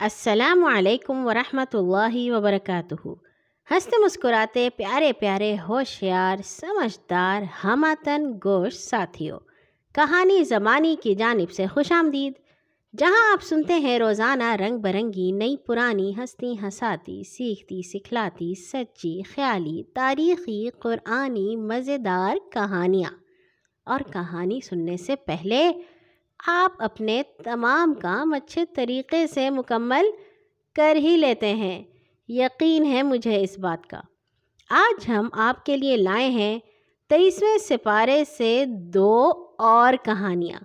السلام علیکم ورحمۃ اللہ وبرکاتہ۔ ہنستے مسکراتے پیارے پیارے ہوشیار، سمجھدار، ہماتن گوشت ساتھیوں کہانی زمانی کی جانب سے خوش آمدید۔ جہاں آپ سنتے ہیں روزانہ رنگ برنگی، نئی پرانی ہستی ہساتی سیکھتی سکھلاتی، سچی، خیالی، تاریخی، قرآنی، مزیدار کہانیاں۔ اور کہانی سننے سے پہلے آپ اپنے تمام کام اچھے طریقے سے مکمل کر ہی لیتے ہیں۔ یقین ہے مجھے اس بات کا۔ آج ہم آپ کے لیے لائے ہیں تیئیسویں سپارے سے دو اور کہانیاں،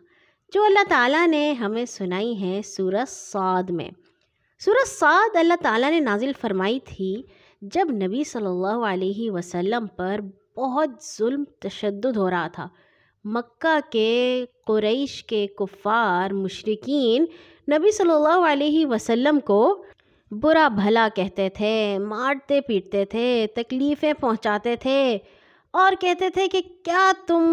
جو اللہ تعالیٰ نے ہمیں سنائی ہیں سورج سعد میں۔ سورج سعد اللہ تعالیٰ نے نازل فرمائی تھی جب نبی صلی اللہ علیہ وسلم پر بہت ظلم، تشدد ہو رہا تھا۔ مکہ کے قریش کے کفار مشرقین نبی صلی اللہ علیہ وسلم کو برا بھلا کہتے تھے، مارتے پیٹتے تھے، تکلیفیں پہنچاتے تھے اور کہتے تھے کہ کیا تم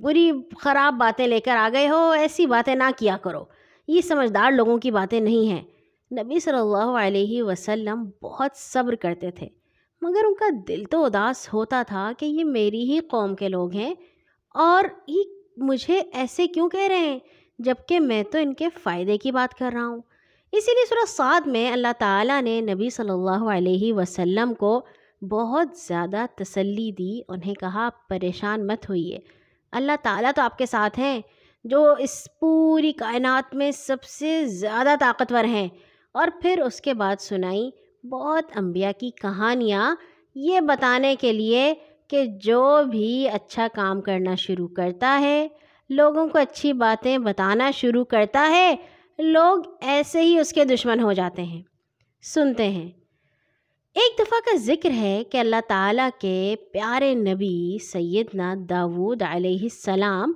بری خراب باتیں لے کر آ گئے ہو؟ ایسی باتیں نہ کیا کرو۔ یہ سمجھدار لوگوں کی باتیں نہیں ہیں۔ نبی صلی اللہ علیہ وسلم بہت صبر کرتے تھے، مگر ان کا دل تو اداس ہوتا تھا کہ یہ میری ہی قوم کے لوگ ہیں۔ اور یہ مجھے ایسے کیوں کہہ رہے ہیں؟ جبکہ میں تو ان کے فائدے کی بات کر رہا ہوں۔ اسی لیے سورہ سعد میں اللہ تعالیٰ نے نبی صلی اللہ علیہ وسلم کو بہت زیادہ تسلی دی، انہیں کہا، پریشان مت ہوئیے۔ اللہ تعالیٰ تو آپ کے ساتھ ہیں، جو اس پوری کائنات میں سب سے زیادہ طاقتور ہیں۔ اور پھر اس کے بعد سنائی بہت انبیاء کی کہانیاں یہ بتانے کے لیے کہ جو بھی اچھا کام کرنا شروع کرتا ہے، لوگوں کو اچھی باتیں بتانا شروع کرتا ہے، لوگ ایسے ہی اس کے دشمن ہو جاتے ہیں۔ سنتے ہیں۔ ایک دفعہ کا ذکر ہے کہ اللہ تعالیٰ کے پیارے نبی سیدنا داود علیہ السلام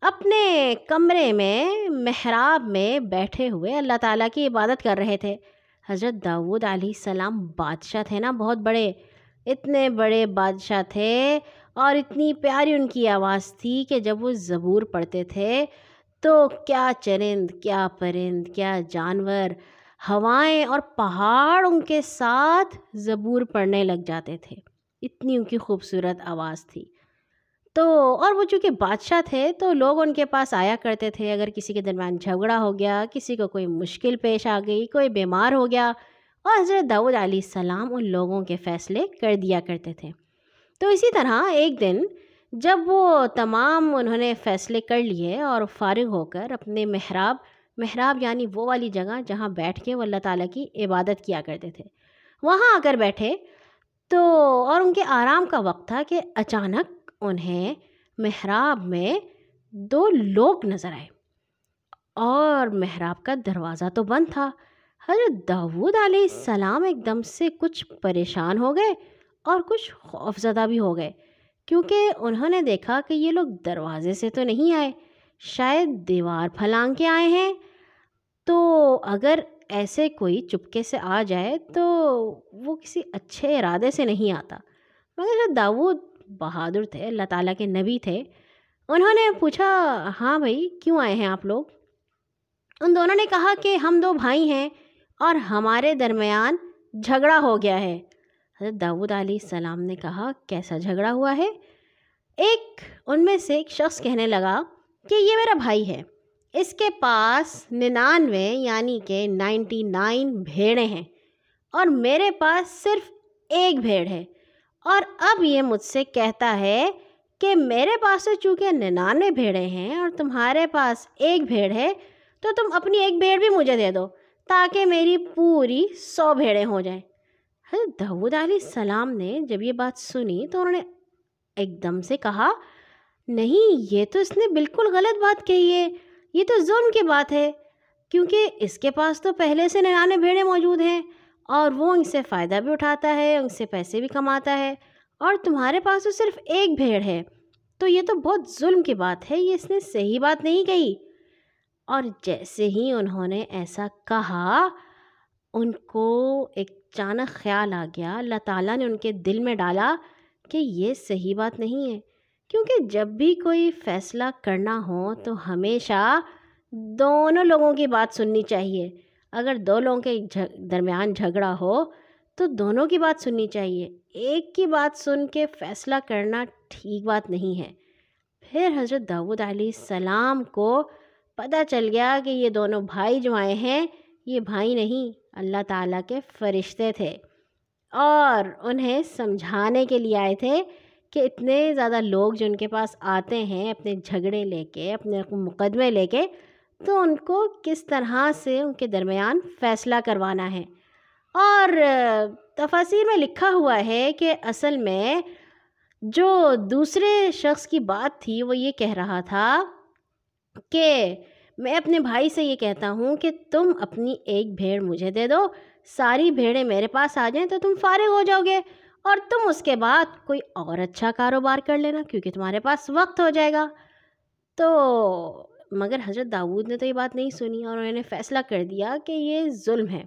اپنے کمرے میں، محراب میں بیٹھے ہوئے اللہ تعالیٰ کی عبادت کر رہے تھے۔ حضرت داود علیہ السلام بادشاہ تھے نا، بہت بڑے۔ اتنے بڑے بادشاہ تھے اور اتنی پیاری ان کی آواز تھی کہ جب وہ زبور پڑھتے تھے تو کیا چرند، کیا پرند، کیا جانور ہوائیں اور پہاڑ ان کے ساتھ زبور پڑھنے لگ جاتے تھے۔ اتنی ان کی خوبصورت آواز تھی۔ تو اور وہ چونکہ بادشاہ تھے تو لوگ ان کے پاس آیا کرتے تھے۔ اگر کسی کے درمیان جھگڑا ہو گیا، کسی کو کوئی مشکل پیش آ گئی، کوئی بیمار ہو گیا اور حضرت داود علیہ السلام ان لوگوں کے فیصلے کر دیا کرتے تھے۔ تو اسی طرح ایک دن جب وہ تمام انہوں نے فیصلے کر لیے اور فارغ ہو کر اپنے محراب محراب یعنی وہ والی جگہ جہاں بیٹھ کے وہ اللہ تعالیٰ کی عبادت کیا کرتے تھے۔ وہاں آ کر بیٹھے تو، اور ان کے آرام کا وقت تھا کہ اچانک انہیں محراب میں دو لوگ نظر آئے اور محراب کا دروازہ تو بند تھا۔ حضرت داود علیہ السلام ایک دم سے کچھ پریشان ہو گئے اور کچھ خوف زدہ بھی ہو گئے، کیونکہ انہوں نے دیکھا کہ یہ لوگ دروازے سے تو نہیں آئے، شاید دیوار پھلانگ کے آئے ہیں۔ تو اگر ایسے کوئی چپکے سے آ جائے تو وہ کسی اچھے ارادے سے نہیں آتا۔ مگر داود بہادر تھے، اللہ تعالیٰ کے نبی تھے۔ انہوں نے پوچھا ہاں بھائی، کیوں آئے ہیں آپ لوگ؟ ان دونوں نے کہا کہ ہم دو بھائی ہیں۔ اور ہمارے درمیان جھگڑا ہو گیا ہے۔ حضرت داود علیہ السلام نے کہا، کیسا جھگڑا ہوا ہے؟ ایک ان میں سے ایک شخص کہنے لگا کہ، یہ میرا بھائی ہے۔ اس کے پاس ننانوے یعنی کہ نائنٹی نائن بھیڑیں ہیں اور میرے پاس صرف ایک بھیڑ ہے۔ اور اب یہ مجھ سے کہتا ہے کہ، میرے پاس تو چونکہ ننانوے بھیڑیں ہیں اور تمہارے پاس ایک بھیڑ ہے، تو تم اپنی ایک بھیڑ بھی مجھے دے دو۔ تاکہ میری پوری سو بھیڑیں ہو جائیں۔ حضرت داود علیہ السلام نے جب یہ بات سنی تو انہوں نے ایک دم سے کہا، نہیں، یہ تو اس نے بالکل غلط بات کہی ہے۔ یہ تو ظلم کی بات ہے، کیونکہ اس کے پاس تو پہلے سے ننانے بھیڑیں موجود ہیں اور وہ ان سے فائدہ بھی اٹھاتا ہے، ان سے پیسے بھی کماتا ہے اور تمہارے پاس تو صرف ایک بھیڑ ہے۔ تو یہ تو بہت ظلم کی بات ہے، یہ اس نے صحیح بات نہیں کہی۔ اور جیسے ہی انہوں نے ایسا کہا، ان کو ایک اچانک خیال آ گیا۔ اللہ تعالیٰ نے ان کے دل میں ڈالا کہ یہ صحیح بات نہیں ہے، کیونکہ جب بھی کوئی فیصلہ کرنا ہو تو ہمیشہ دونوں لوگوں کی بات سننی چاہیے۔ اگر دو لوگوں کے درمیان جھگڑا ہو تو دونوں کی بات سننی چاہیے۔ ایک کی بات سن کے فیصلہ کرنا ٹھیک بات نہیں ہے۔ پھر حضرت داود علیہ السلام کو پتہ چل گیا کہ یہ دونوں بھائی جو آئے ہیں، یہ بھائی نہیں، اللہ تعالیٰ کے فرشتے تھے۔ اور انہیں سمجھانے کے لیے آئے تھے کہ اتنے زیادہ لوگ جو ان کے پاس آتے ہیں اپنے جھگڑے لے کے، اپنے مقدمے لے کے، تو ان کو کس طرح سے ان کے درمیان فیصلہ کروانا ہے؟ اور تفاصیر میں لکھا ہوا ہے کہ اصل میں جو دوسرے شخص کی بات تھی، وہ یہ کہہ رہا تھا کہ میں اپنے بھائی سے یہ کہتا ہوں کہ تم اپنی ایک بھیڑ مجھے دے دو، ساری بھیڑیں میرے پاس آ جائیں تو تم فارغ ہو جاؤ گے، اور تم اس کے بعد کوئی اور اچھا کاروبار کر لینا کیونکہ تمہارے پاس وقت ہو جائے گا۔ تو، مگر حضرت داود نے تو یہ بات نہیں سنی اور انہوں نے فیصلہ کر دیا کہ یہ ظلم ہے۔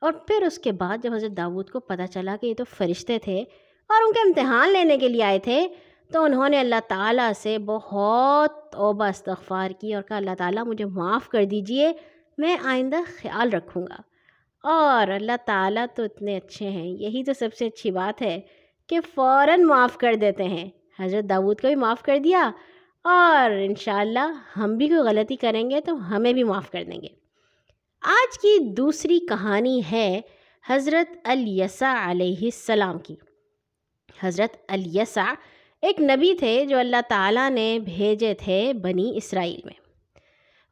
اور پھر اس کے بعد جب حضرت داود کو پتہ چلا کہ یہ تو فرشتے تھے اور ان کے امتحان لینے کے لیے آئے تھے تو انہوں نے اللہ تعالیٰ سے بہت توبہ استغفار کی اور کہا، اللہ تعالیٰ مجھے معاف کر دیجیے، میں آئندہ خیال رکھوں گا۔ اور اللہ تعالیٰ تو اتنے اچھے ہیں، یہی تو سب سے اچھی بات ہے کہ فوراً معاف کر دیتے ہیں۔ حضرت داود کو بھی معاف کر دیا اور انشاءاللہ ہم بھی کوئی غلطی کریں گے تو ہمیں بھی معاف کر دیں گے۔ آج کی دوسری کہانی ہے حضرت الیسا علیہ السلام کی۔ حضرت الیسا ایک نبی تھے جو اللہ تعالیٰ نے بھیجے تھے بنی اسرائیل میں۔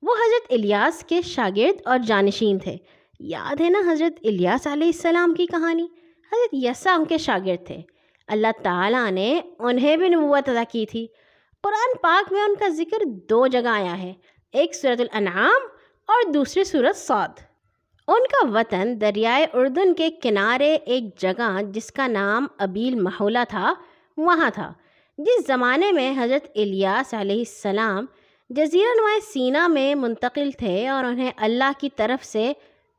وہ حضرت الیاس کے شاگرد اور جانشین تھے۔ یاد ہے نا حضرت الیاس علیہ السلام کی کہانی؟ حضرت یسا ان کے شاگرد تھے۔ اللہ تعالیٰ نے انہیں بھی نبوت ادا کی تھی۔ قرآن پاک میں ان کا ذکر دو جگہ آیا ہے۔ ایک صورت الانعام اور دوسری صورت سعود ان کا وطن دریائے اردن کے کنارے ایک جگہ جس کا نام ابیل محولہ تھا، وہاں تھا۔ جس زمانے میں حضرت الیاس علیہ السلام جزیرہ نمائے سینا میں منتقل تھے اور انہیں اللہ کی طرف سے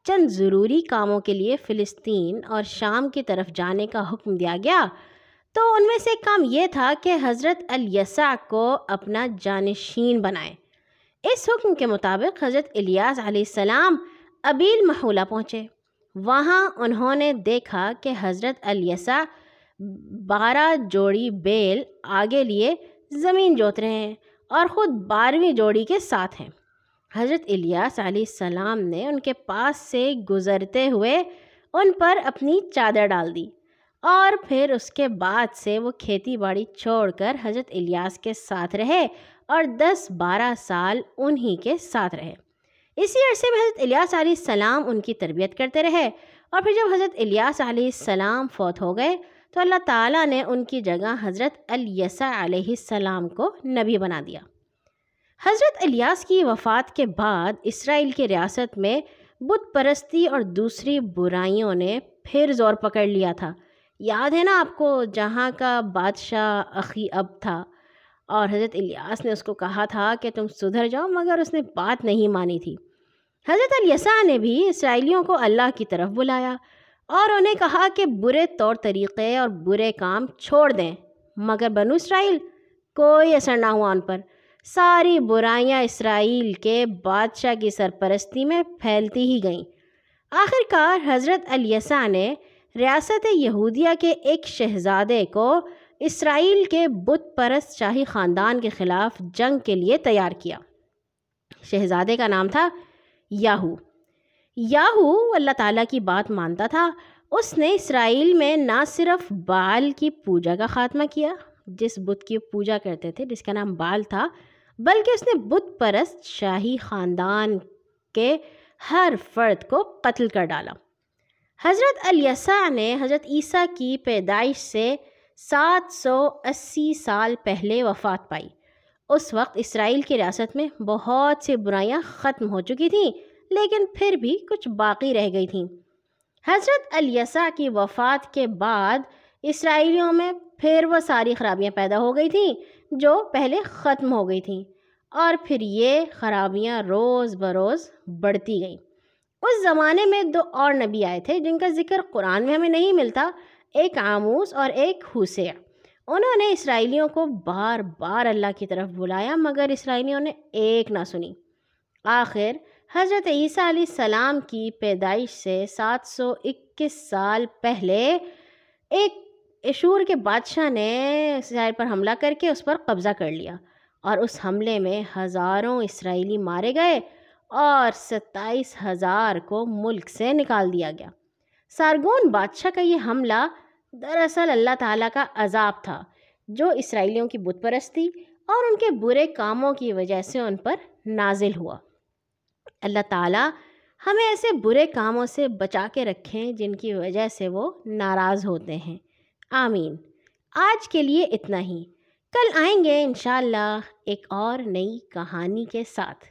چند ضروری کاموں کے لیے فلسطین اور شام کی طرف جانے کا حکم دیا گیا، تو ان میں سے ایک کام یہ تھا کہ حضرت الیسا کو اپنا جانشین بنائے۔ اس حکم کے مطابق حضرت الیاس علیہ السلام ابیل محولہ پہنچے۔ وہاں انہوں نے دیکھا کہ حضرت الیسا بارہ جوڑی بیل آگے لیے زمین جوت رہے ہیں اور خود بارہویں جوڑی کے ساتھ ہیں۔ حضرت الیاس علیہ السلام نے ان کے پاس سے گزرتے ہوئے ان پر اپنی چادر ڈال دی اور پھر اس کے بعد سے وہ کھیتی باڑی چھوڑ کر حضرت الیاس کے ساتھ رہے اور دس بارہ سال انہی کے ساتھ رہے۔ اسی عرصے میں حضرت الیاس علیہ السلام ان کی تربیت کرتے رہے اور پھر جب حضرت الیاس علیہ السلام فوت ہو گئے تو اللہ تعالیٰ نے ان کی جگہ حضرت الیسا علیہ السلام کو نبی بنا دیا۔ حضرت الیاس کی وفات کے بعد اسرائیل کی ریاست میں بت پرستی اور دوسری برائیوں نے پھر زور پکڑ لیا تھا۔ یاد ہے نا آپ کو جہاں کا بادشاہ عقی اب تھا اور حضرت الیاس نے اس کو کہا تھا کہ تم سدھر جاؤ مگر اس نے بات نہیں مانی تھی۔ حضرت الیسا نے بھی اسرائیلیوں کو اللہ کی طرف بلایا۔ اور انہیں کہا کہ برے طور طریقے اور برے کام چھوڑ دیں۔ مگر بنو اسرائیل کوئی اثر نہ ہوا ان پر۔ ساری برائیاں اسرائیل کے بادشاہ کی سرپرستی میں پھیلتی ہی گئیں۔ آخر کار حضرت الیسا نے ریاست یہودیہ کے ایک شہزادے کو اسرائیل کے بت پرست شاہی خاندان کے خلاف جنگ کے لیے تیار کیا۔ شہزادے کا نام تھا یاہو۔ یاہو اللہ تعالیٰ کی بات مانتا تھا۔ اس نے اسرائیل میں نہ صرف بال کی پوجا کا خاتمہ کیا، جس بت کی پوجا کرتے تھے، جس کا نام بال تھا، بلکہ اس نے بت پرست شاہی خاندان کے ہر فرد کو قتل کر ڈالا۔ حضرت الیسا نے حضرت عیسیٰ کی پیدائش سے سات سو اسی سال پہلے وفات پائی۔ اس وقت اسرائیل کی ریاست میں بہت سی برائیاں ختم ہو چکی تھیں۔ لیکن پھر بھی کچھ باقی رہ گئی تھیں۔ حضرت الیسا کی وفات کے بعد اسرائیلیوں میں پھر وہ ساری خرابیاں پیدا ہو گئی تھیں جو پہلے ختم ہو گئی تھیں اور پھر یہ خرابیاں روز بروز بڑھتی گئیں۔ اس زمانے میں دو اور نبی آئے تھے جن کا ذکر قرآن میں ہمیں نہیں ملتا، ایک آموس اور ایک حسیہ انہوں نے اسرائیلیوں کو بار بار اللہ کی طرف بلایا، مگر اسرائیلیوں نے ایک نہ سنی۔ آخر حضرت عیسیٰ علیہ السلام کی پیدائش سے سات سو اکیس سال پہلے ایک اشور کے بادشاہ نے اسرائیل پر حملہ کر کے اس پر قبضہ کر لیا اور اس حملے میں ہزاروں اسرائیلی مارے گئے اور ستائیس ہزار کو ملک سے نکال دیا گیا۔ سارگون بادشاہ کا یہ حملہ دراصل اللہ تعالیٰ کا عذاب تھا، جو اسرائیلیوں کی بت پرستی اور ان کے برے کاموں کی وجہ سے ان پر نازل ہوا۔ اللہ تعالیٰ ہمیں ایسے برے کاموں سے بچا کے رکھیں جن کی وجہ سے وہ ناراض ہوتے ہیں۔ آمین۔ آج کے لیے اتنا ہی۔ کل آئیں گے انشاءاللہ ایک اور نئی کہانی کے ساتھ۔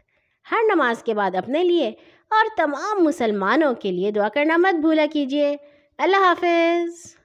ہر نماز کے بعد اپنے لیے اور تمام مسلمانوں کے لیے دعا کرنا مت بھولا کیجیے۔ اللہ حافظ۔